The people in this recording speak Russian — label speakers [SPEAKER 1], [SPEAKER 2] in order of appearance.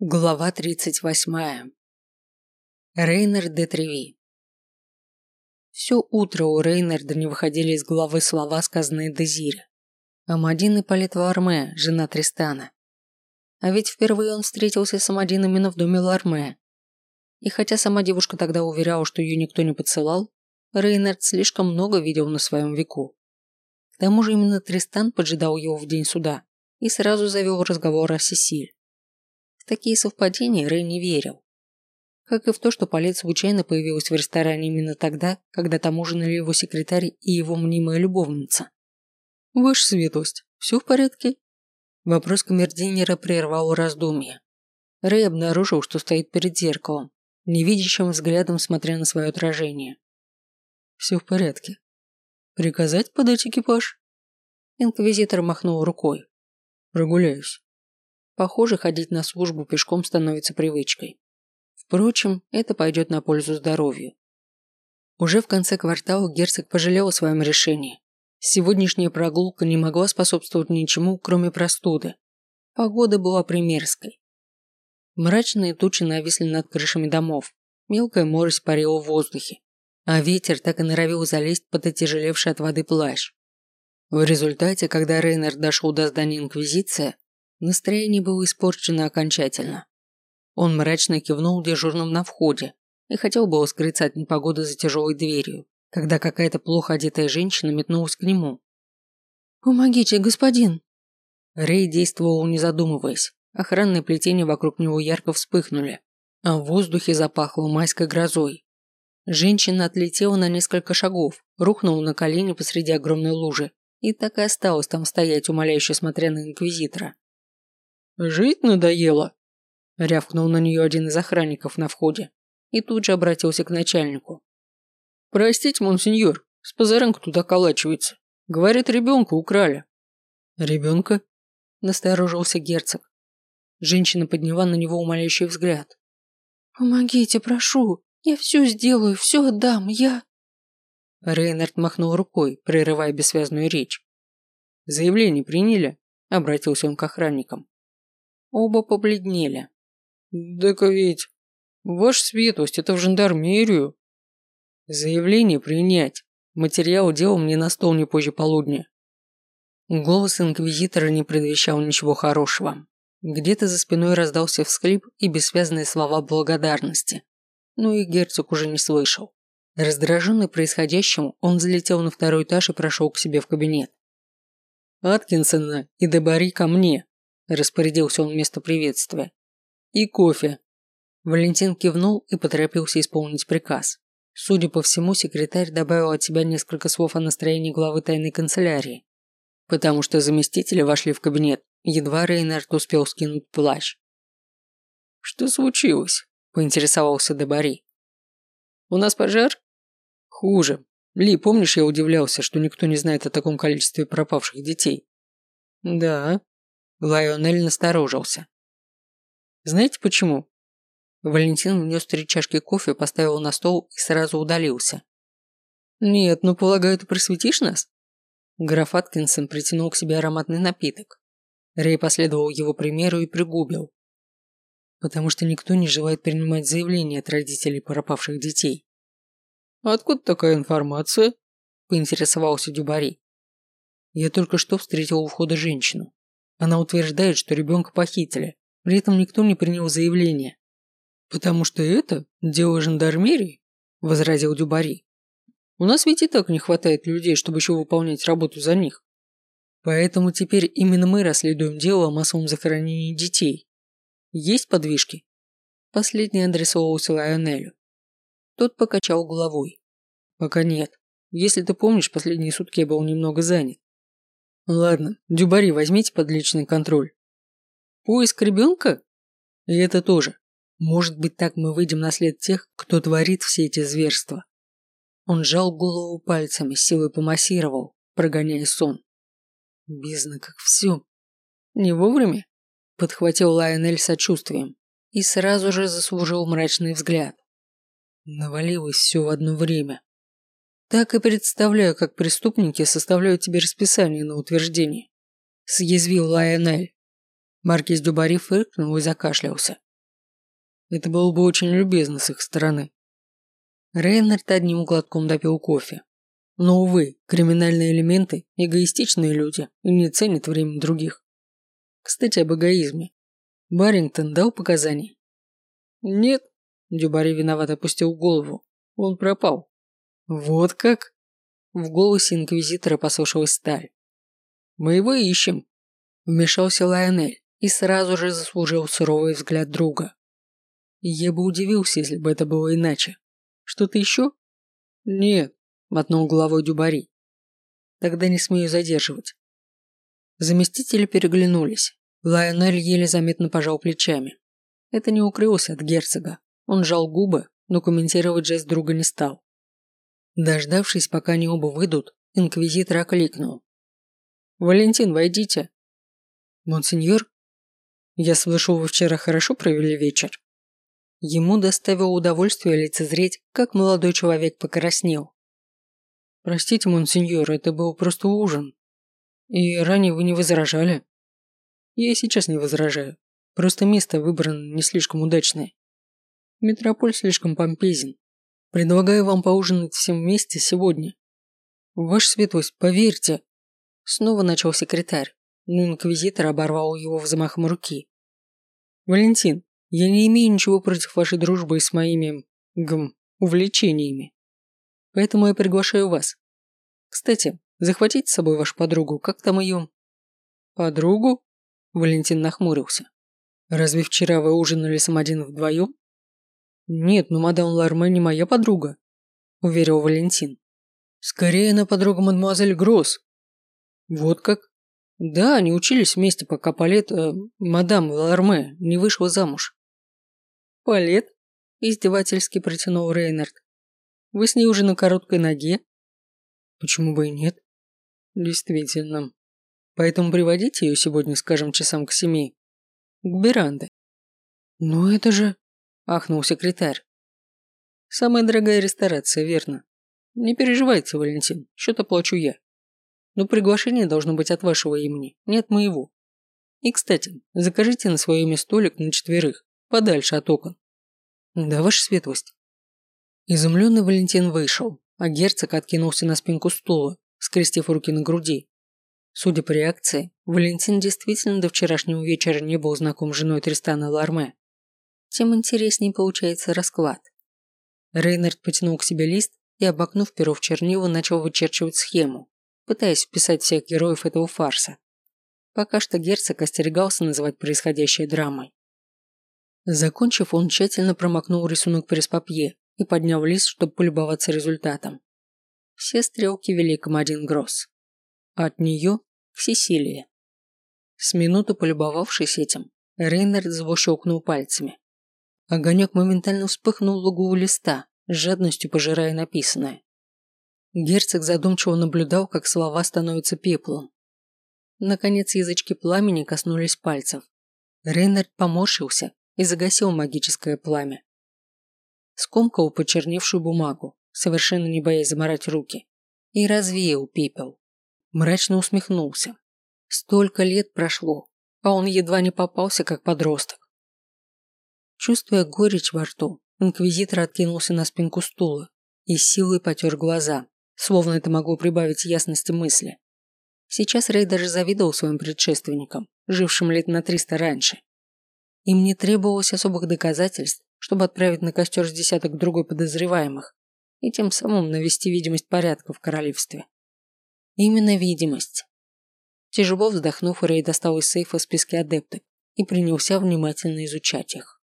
[SPEAKER 1] Глава 38. Рейнер де Треви. Все утро у Рейнерда не выходили из головы слова, сказанные Дезире. Амадин Ипполит Ларме, жена Тристана. А ведь впервые он встретился с Амадин именно в доме Ларме. И хотя сама девушка тогда уверяла, что ее никто не поцелал, Рейнард слишком много видел на своем веку. К тому же именно Тристан поджидал его в день суда и сразу завел разговор о Сесиль такие совпадения Рэй не верил. Как и в то, что Палет случайно появилась в ресторане именно тогда, когда там ужинали его секретарь и его мнимая любовница. «Ваша светлость, все в порядке?» Вопрос камердинера прервал раздумье. Рэй обнаружил, что стоит перед зеркалом, невидящим взглядом смотря на свое отражение. «Все в порядке. Приказать подать экипаж?» Инквизитор махнул рукой. «Прогуляюсь». Похоже, ходить на службу пешком становится привычкой. Впрочем, это пойдет на пользу здоровью. Уже в конце квартала герцог пожалел о своем решении. Сегодняшняя прогулка не могла способствовать ничему, кроме простуды. Погода была примерской. Мрачные тучи нависли над крышами домов, мелкая морось парила в воздухе, а ветер так и норовил залезть под отяжелевший от воды плащ. В результате, когда Рейнер дошел до здания Инквизиция, Настроение было испорчено окончательно. Он мрачно кивнул дежурным на входе и хотел было скрыться от непогоды за тяжелой дверью, когда какая-то плохо одетая женщина метнулась к нему. «Помогите, господин!» Рэй действовал не задумываясь. Охранные плетения вокруг него ярко вспыхнули, а в воздухе запахло майской грозой. Женщина отлетела на несколько шагов, рухнула на колени посреди огромной лужи и так и осталась там стоять, умоляюще смотря на инквизитора. «Жить надоело?» – рявкнул на нее один из охранников на входе и тут же обратился к начальнику. «Простите, монсеньор, с позаранку тут околачивается. Говорит, ребенка украли». «Ребенка?» – насторожился герцог. Женщина подняла на него умоляющий взгляд. «Помогите, прошу. Я все сделаю, все отдам, я...» Рейнард махнул рукой, прерывая бессвязную речь. «Заявление приняли?» – обратился он к охранникам. Оба побледнели. «Да-ка ведь... Ваша светлость, это в жандармерию!» «Заявление принять. Материал дела мне на стол не позже полудня». Голос инквизитора не предвещал ничего хорошего. Где-то за спиной раздался всхлип и бессвязные слова благодарности. Но и герцог уже не слышал. Раздраженный происходящим, он залетел на второй этаж и прошел к себе в кабинет. «Аткинсона и Дебари ко мне», распорядился он вместо приветствия. И кофе. Валентин кивнул и поторопился исполнить приказ. Судя по всему, секретарь добавил от себя несколько слов о настроении главы тайной канцелярии. Потому что заместители вошли в кабинет, едва Рейнард успел скинуть плащ. «Что случилось?» – поинтересовался Дебари. «У нас пожар?» «Хуже. Ли, помнишь, я удивлялся, что никто не знает о таком количестве пропавших детей?» «Да», Лайонель насторожился. Знаете почему? Валентин внес три чашки кофе, поставил на стол и сразу удалился. Нет, ну полагаю, ты просветишь нас? Граф Аткинсон притянул к себе ароматный напиток. Рэй последовал его примеру и пригубил. Потому что никто не желает принимать заявления от родителей пропавших детей. «Откуда такая информация?» – поинтересовался Дюбари. «Я только что встретил у входа женщину. Она утверждает, что ребенка похитили, при этом никто не принял заявление. «Потому что это дело жандармерии», – возразил Дюбари. «У нас ведь и так не хватает людей, чтобы еще выполнять работу за них. Поэтому теперь именно мы расследуем дело о массовом захоронении детей. Есть подвижки?» Последний адресовался Лайонелю. Тот покачал головой. «Пока нет. Если ты помнишь, последние сутки я был немного занят. Ладно, Дюбари возьмите под личный контроль. Поиск ребенка? И это тоже. Может быть, так мы выйдем на след тех, кто творит все эти зверства. Он сжал голову пальцами, силой помассировал, прогоняя сон. Бездна, как все. Не вовремя? Подхватил Лайонель сочувствием и сразу же заслужил мрачный взгляд. Навалилось все в одно время. Так и представляю, как преступники составляют тебе расписание на утверждение. Съязвил Лайонель. Маркиз Дюбари фыркнул и закашлялся.
[SPEAKER 2] Это было бы очень любезно с их стороны.
[SPEAKER 1] Рейнард одним глотком допил кофе. Но, увы, криминальные элементы – эгоистичные люди и не ценят время других. Кстати, об эгоизме. Барингтон дал показания?
[SPEAKER 2] Нет. Дюбари виноват опустил голову. Он пропал.
[SPEAKER 1] Вот как? В голосе инквизитора послышалась сталь.
[SPEAKER 2] Мы его ищем.
[SPEAKER 1] Вмешался Лайонель и сразу же заслужил суровый взгляд друга. Я бы удивился, если бы это было иначе. Что-то еще?
[SPEAKER 2] Нет, мотнул головой Дюбари.
[SPEAKER 1] Тогда не смею задерживать. Заместители переглянулись. Лайонель еле заметно пожал плечами. Это не укрылось от герцога. Он жал губы, но комментировать жест друга не стал. Дождавшись, пока они оба выйдут, инквизитор окликнул.
[SPEAKER 2] «Валентин, войдите».
[SPEAKER 1] «Монсеньор?» «Я слышал, вы вчера хорошо провели вечер?» Ему доставило удовольствие лицезреть, как молодой человек покраснел.
[SPEAKER 2] «Простите, монсеньор, это был просто ужин. И ранее вы не возражали?» «Я и сейчас не возражаю. Просто место выбрано не слишком удачное. Метрополь слишком помпезен. Предлагаю вам поужинать всем вместе сегодня. Ваша светлость, поверьте. Снова начал секретарь, но инквизитор оборвал его взмахом руки. Валентин, я не имею ничего против вашей дружбы с моими, гм, увлечениями. Поэтому я приглашаю вас. Кстати, захватите с собой вашу подругу, как там ее? Подругу? Валентин нахмурился. Разве вчера вы ужинали с один вдвоем? Нет, ну мадам Ларме не моя подруга, уверил Валентин. Скорее она подруга мадемуазель Гросс. Вот как? Да, они учились вместе, пока Палет, э, мадам Ларме, не вышла замуж. Палет? Издевательски протянул Рейнард. Вы с ней уже на короткой ноге? Почему бы и нет? Действительно. Поэтому приводите ее сегодня, скажем, часам к семи. К Беранде. Ну это же ахнул секретарь. Самая дорогая ресторация, верно. Не переживайте, Валентин, счет оплачу я. Но приглашение должно быть от вашего имени, не от моего. И, кстати, закажите на свое имя столик на четверых, подальше от окон. Да, ваша светлость. Изумленный Валентин вышел, а герцог откинулся на спинку стула, скрестив руки на груди. Судя по реакции, Валентин действительно до вчерашнего вечера не был знаком с женой Тристана Ларме тем интереснее получается расклад. Рейнард потянул к себе лист и, обокнув перо в чернила, начал вычерчивать схему, пытаясь вписать всех героев этого фарса. Пока что герцог остерегался называть происходящее драмой. Закончив, он тщательно промокнул рисунок пресс-папье и поднял лист, чтобы полюбоваться результатом. Все стрелки вели к один гроз. От нее к Сесилии. С минуту полюбовавшись этим, Рейнард зло щелкнул пальцами. Огонек моментально вспыхнул в углу листа, с жадностью пожирая написанное. Герцог задумчиво наблюдал, как слова становятся пеплом. Наконец язычки пламени коснулись пальцев. Рейнард поморщился и загасил магическое пламя. Скомкал почерневшую бумагу, совершенно не боясь заморать руки, и развеял пепел. Мрачно усмехнулся. Столько лет прошло, а он едва не попался, как подросток. Чувствуя горечь во рту, инквизитор откинулся на спинку стула и силой потер глаза, словно это могло прибавить ясности мысли. Сейчас Рей даже завидовал своим предшественникам, жившим лет на триста раньше. Им не требовалось особых доказательств, чтобы отправить на костер с десяток другой подозреваемых и тем самым навести видимость порядка в королевстве. Именно видимость. Тяжело вздохнув, Рей достал из сейфа списки адепток и принялся внимательно изучать их.